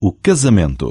o casamento.